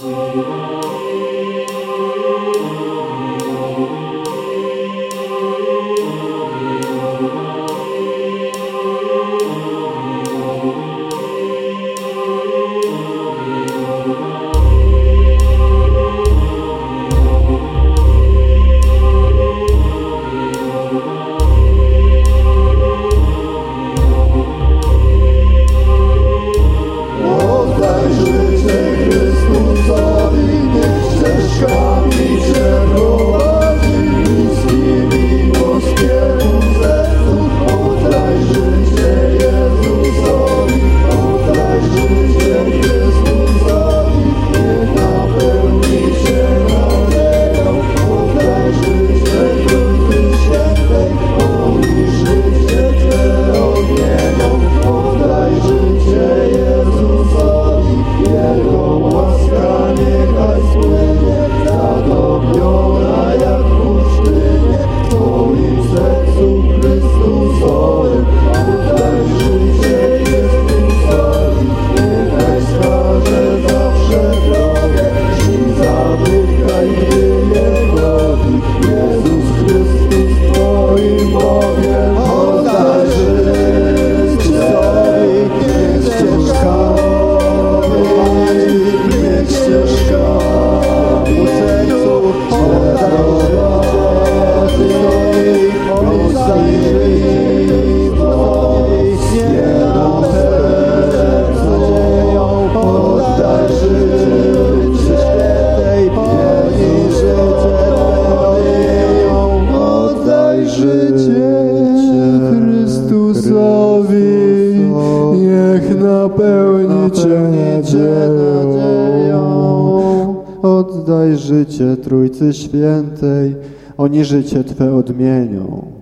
Oh. świecie Chrystusowi niech napełni Cię nadzieją. Oddaj życie Trójcy Świętej, oni życie Twe odmienią.